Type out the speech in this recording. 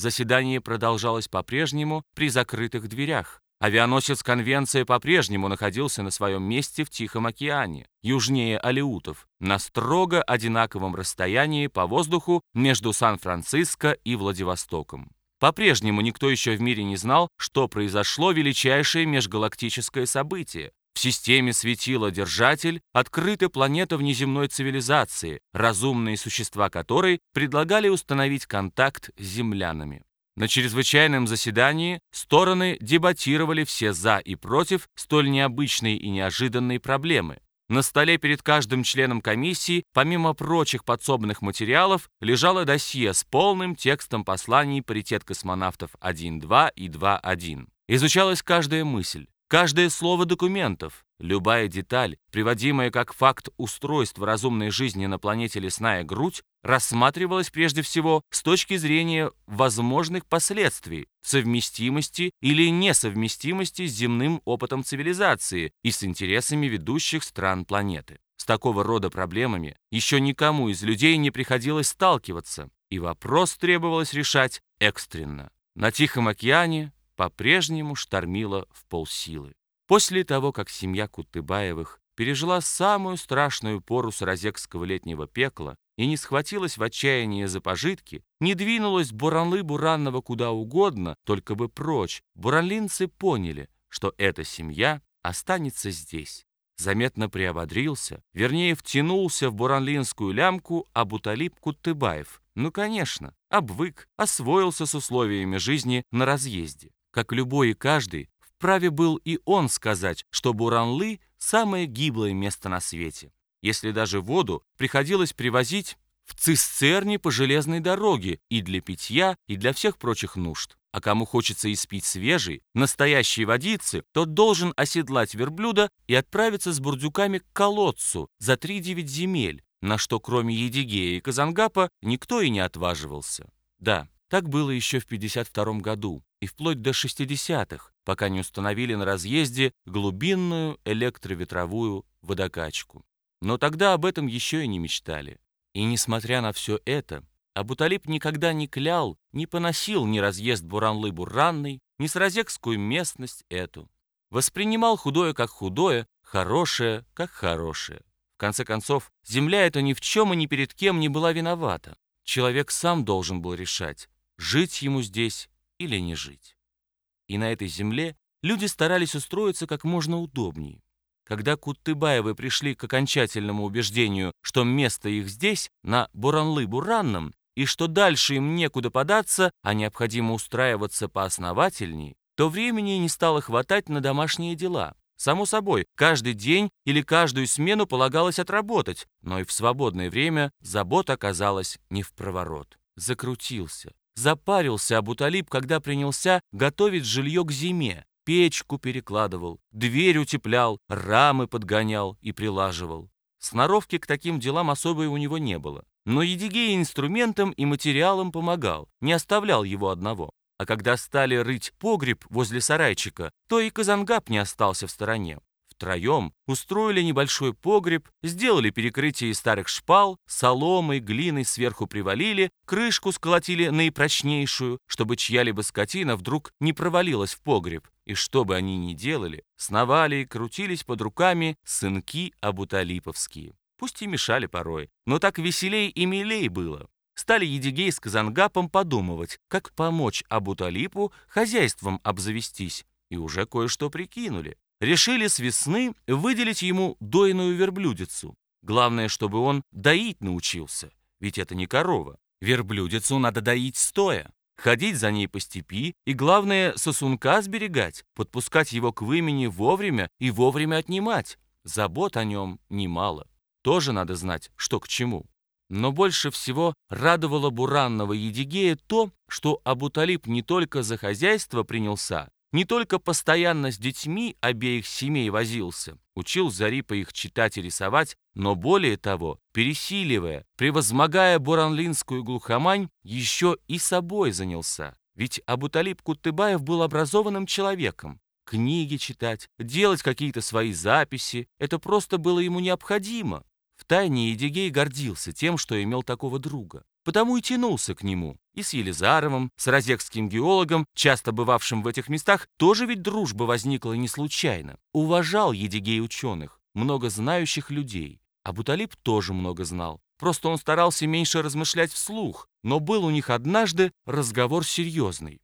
заседание продолжалось по-прежнему при закрытых дверях. Авианосец «Конвенция» по-прежнему находился на своем месте в Тихом океане, южнее Алеутов, на строго одинаковом расстоянии по воздуху между Сан-Франциско и Владивостоком. По-прежнему никто еще в мире не знал, что произошло величайшее межгалактическое событие. В системе светила Держатель открыта планета внеземной цивилизации, разумные существа которой предлагали установить контакт с землянами. На чрезвычайном заседании стороны дебатировали все «за» и «против» столь необычной и неожиданной проблемы. На столе перед каждым членом комиссии, помимо прочих подсобных материалов, лежало досье с полным текстом посланий паритет космонавтов 1.2 и 2.1. Изучалась каждая мысль, каждое слово документов, любая деталь, приводимая как факт устройства разумной жизни на планете Лесная Грудь, рассматривалась прежде всего с точки зрения возможных последствий, совместимости или несовместимости с земным опытом цивилизации и с интересами ведущих стран планеты. С такого рода проблемами еще никому из людей не приходилось сталкиваться, и вопрос требовалось решать экстренно. На Тихом океане по-прежнему штормило в полсилы. После того, как семья Кутыбаевых пережила самую страшную пору саразекского летнего пекла, и не схватилась в отчаянии за пожитки, не двинулась Буранлы-Буранного куда угодно, только бы прочь, буранлинцы поняли, что эта семья останется здесь. Заметно приободрился, вернее, втянулся в буранлинскую лямку Абуталип Куттыбаев. Ну, конечно, обвык, освоился с условиями жизни на разъезде. Как любой и каждый, вправе был и он сказать, что Буранлы – самое гиблое место на свете если даже воду приходилось привозить в цистерне по железной дороге и для питья, и для всех прочих нужд. А кому хочется испить свежей, настоящей водицы, тот должен оседлать верблюда и отправиться с бурдюками к колодцу за 3-9 земель, на что кроме Едигея и Казангапа никто и не отваживался. Да, так было еще в 52 году и вплоть до 60-х, пока не установили на разъезде глубинную электроветровую водокачку. Но тогда об этом еще и не мечтали. И несмотря на все это, Абуталип никогда не клял, не поносил ни разъезд Буранлы-Буранный, ни сразекскую местность эту. Воспринимал худое как худое, хорошее как хорошее. В конце концов, земля эта ни в чем и ни перед кем не была виновата. Человек сам должен был решать, жить ему здесь или не жить. И на этой земле люди старались устроиться как можно удобнее. Когда Куттыбаевы пришли к окончательному убеждению, что место их здесь, на Буранлы-Буранном, и что дальше им некуда податься, а необходимо устраиваться поосновательней, то времени не стало хватать на домашние дела. Само собой, каждый день или каждую смену полагалось отработать, но и в свободное время забота оказалась не в проворот. Закрутился, запарился Абуталиб, когда принялся готовить жилье к зиме, печку перекладывал, дверь утеплял, рамы подгонял и прилаживал. Сноровки к таким делам особой у него не было. Но Едигей инструментом и материалом помогал, не оставлял его одного. А когда стали рыть погреб возле сарайчика, то и Казангап не остался в стороне втроем устроили небольшой погреб, сделали перекрытие из старых шпал, соломой, глиной сверху привалили, крышку сколотили наипрочнейшую, чтобы чья-либо скотина вдруг не провалилась в погреб. И что бы они ни делали, сновали и крутились под руками сынки абуталиповские. Пусть и мешали порой, но так веселей и милей было. Стали Едигей с Казангапом подумывать, как помочь Абуталипу хозяйством обзавестись, и уже кое-что прикинули решили с весны выделить ему дойную верблюдицу. Главное, чтобы он доить научился, ведь это не корова. Верблюдицу надо доить стоя, ходить за ней по степи и, главное, сосунка сберегать, подпускать его к вымени вовремя и вовремя отнимать. Забот о нем немало. Тоже надо знать, что к чему. Но больше всего радовало буранного Едигея то, что Абуталип не только за хозяйство принялся, не только постоянно с детьми обеих семей возился, учил Зарипа их читать и рисовать, но более того, пересиливая, превозмогая буранлинскую глухомань, еще и собой занялся. Ведь Абуталип Кутыбаев был образованным человеком. Книги читать, делать какие-то свои записи – это просто было ему необходимо. Втайне Едигей гордился тем, что имел такого друга. потому и тянулся к нему. И с Елизаровым, с розекским геологом, часто бывавшим в этих местах, тоже ведь дружба возникла не случайно. Уважал Едигей ученых, много знающих людей. А Буталип тоже много знал. Просто он старался меньше размышлять вслух, но был у них однажды разговор серьезный.